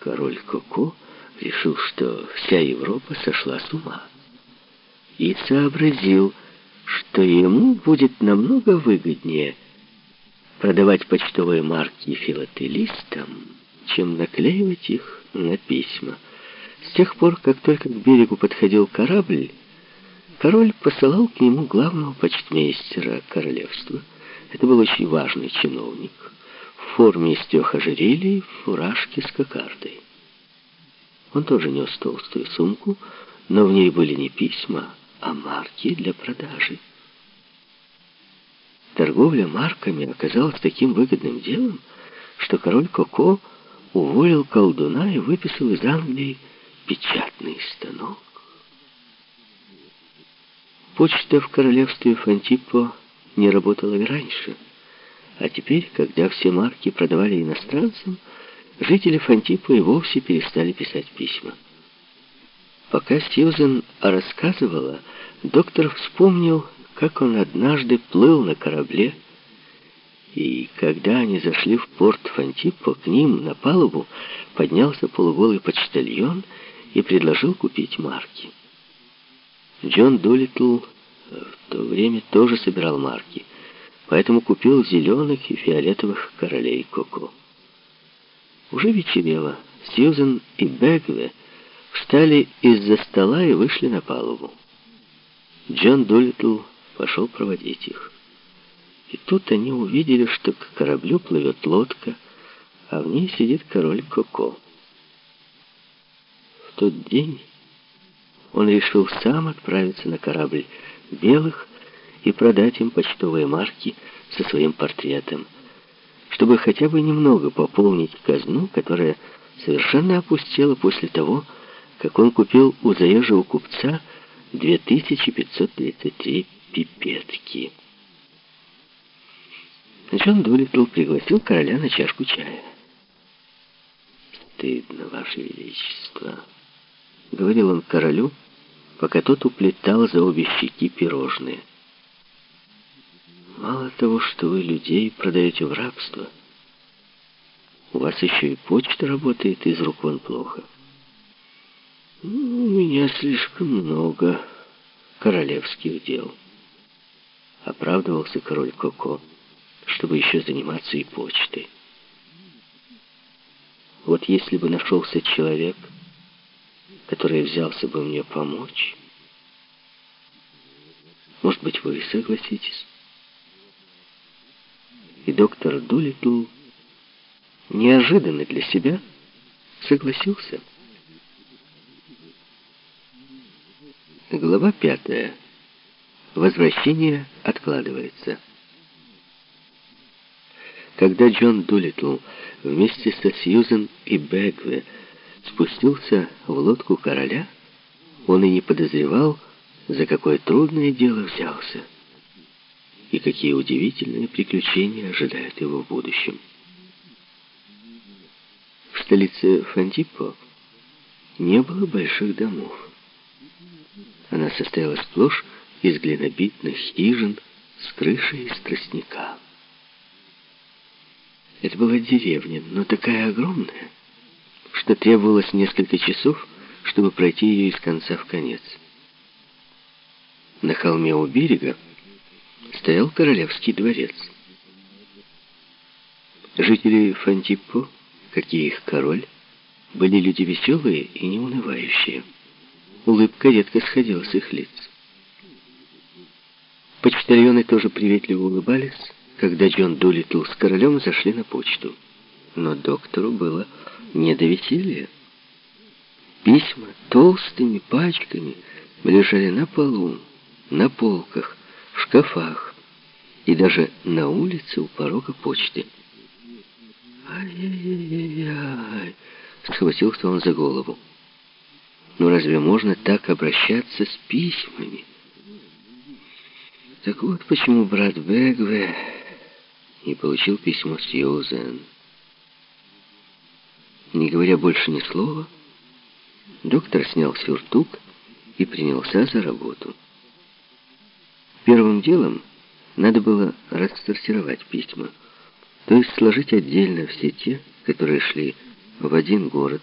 Король Коко решил, что вся Европа сошла с ума. И сообразил, что ему будет намного выгоднее продавать почтовые марки филателистам, чем наклеивать их на письма. С тех пор, как только к берегу подходил корабль, король посылал к нему главного почтмейстера королевства. Это был очень важный чиновник форме из трех ожерелий, фуражке с кокардой. Он тоже нес толстую сумку, но в ней были не письма, а марки для продажи. Торговля марками оказалась таким выгодным делом, что король Коко уволил колдуна и выписал из Англии печатный станок. Почта в королевстве Фантипо не работала и раньше, а теперь, когда все марки продавали иностранцам, жители Фантипо и вовсе перестали писать письма. Пока Сьюзен рассказывала, доктор вспомнил, как он однажды плыл на корабле, и когда они зашли в порт Фантипо, к ним на палубу поднялся полуголый почтальон и предложил купить марки. Джон Дулитл в то время тоже собирал марки, поэтому купил зеленых и фиолетовых королей Коко. Уже вечерело. Сьюзен и Бегве встали из-за стола и вышли на палубу. Джон Дулитл пошел проводить их. И тут они увидели, что к кораблю плывет лодка, а в ней сидит король Коко. В тот день он решил сам отправиться на корабль белых и продать им почтовые марки со своим портретом, чтобы хотя бы немного пополнить казну, которая совершенно опустела после того, как он купил у заезжего купца 2533 пипетки. Джон Дулитл пригласил короля на чашку чая. «Стыдно, ваше величество», — говорил он королю, пока тот уплетал за обе щеки пирожные. «Мало того, что вы людей продаете в рабство, у вас еще и почта работает из рук вон плохо». «У меня слишком много королевских дел», — оправдывался король Коко, чтобы еще заниматься и почтой. Вот если бы нашелся человек, который взялся бы мне помочь, может быть, вы согласитесь? И доктор Дулитл неожиданно для себя согласился. Глава пятая. Возвращение откладывается. Когда Джон Дулитл вместе со Сьюзен и Бэгве спустился в лодку короля, он и не подозревал, за какое трудное дело взялся и какие удивительные приключения ожидают его в будущем. В столице Фантипо не было больших домов. Она состояла сплошь из глинобитных хижин с крышей из тростника. Это была деревня, но такая огромная, что требовалось несколько часов, чтобы пройти ее из конца в конец. На холме у берега стоял королевский дворец. Жители Фантиппо, как и их король, были люди веселые и неунывающие. Улыбка редко сходила с их лиц. Почтальоны тоже приветливо улыбались, когда Джон Дулитл с королем зашли на почту. Но доктору было не до веселья. Письма толстыми пачками лежали на полу, на полках, в шкафах и даже на улице у порога почты. «Ай-яй-яй-яй!» — схватился он за голову. «Ну, разве можно так обращаться с письмами? Так вот почему брат Бегве не получил письмо Сьюзен. Не говоря больше ни слова, доктор снял сюртук и принялся за работу. Первым делом надо было рассортировать письма, то есть сложить отдельно все те, которые шли в один город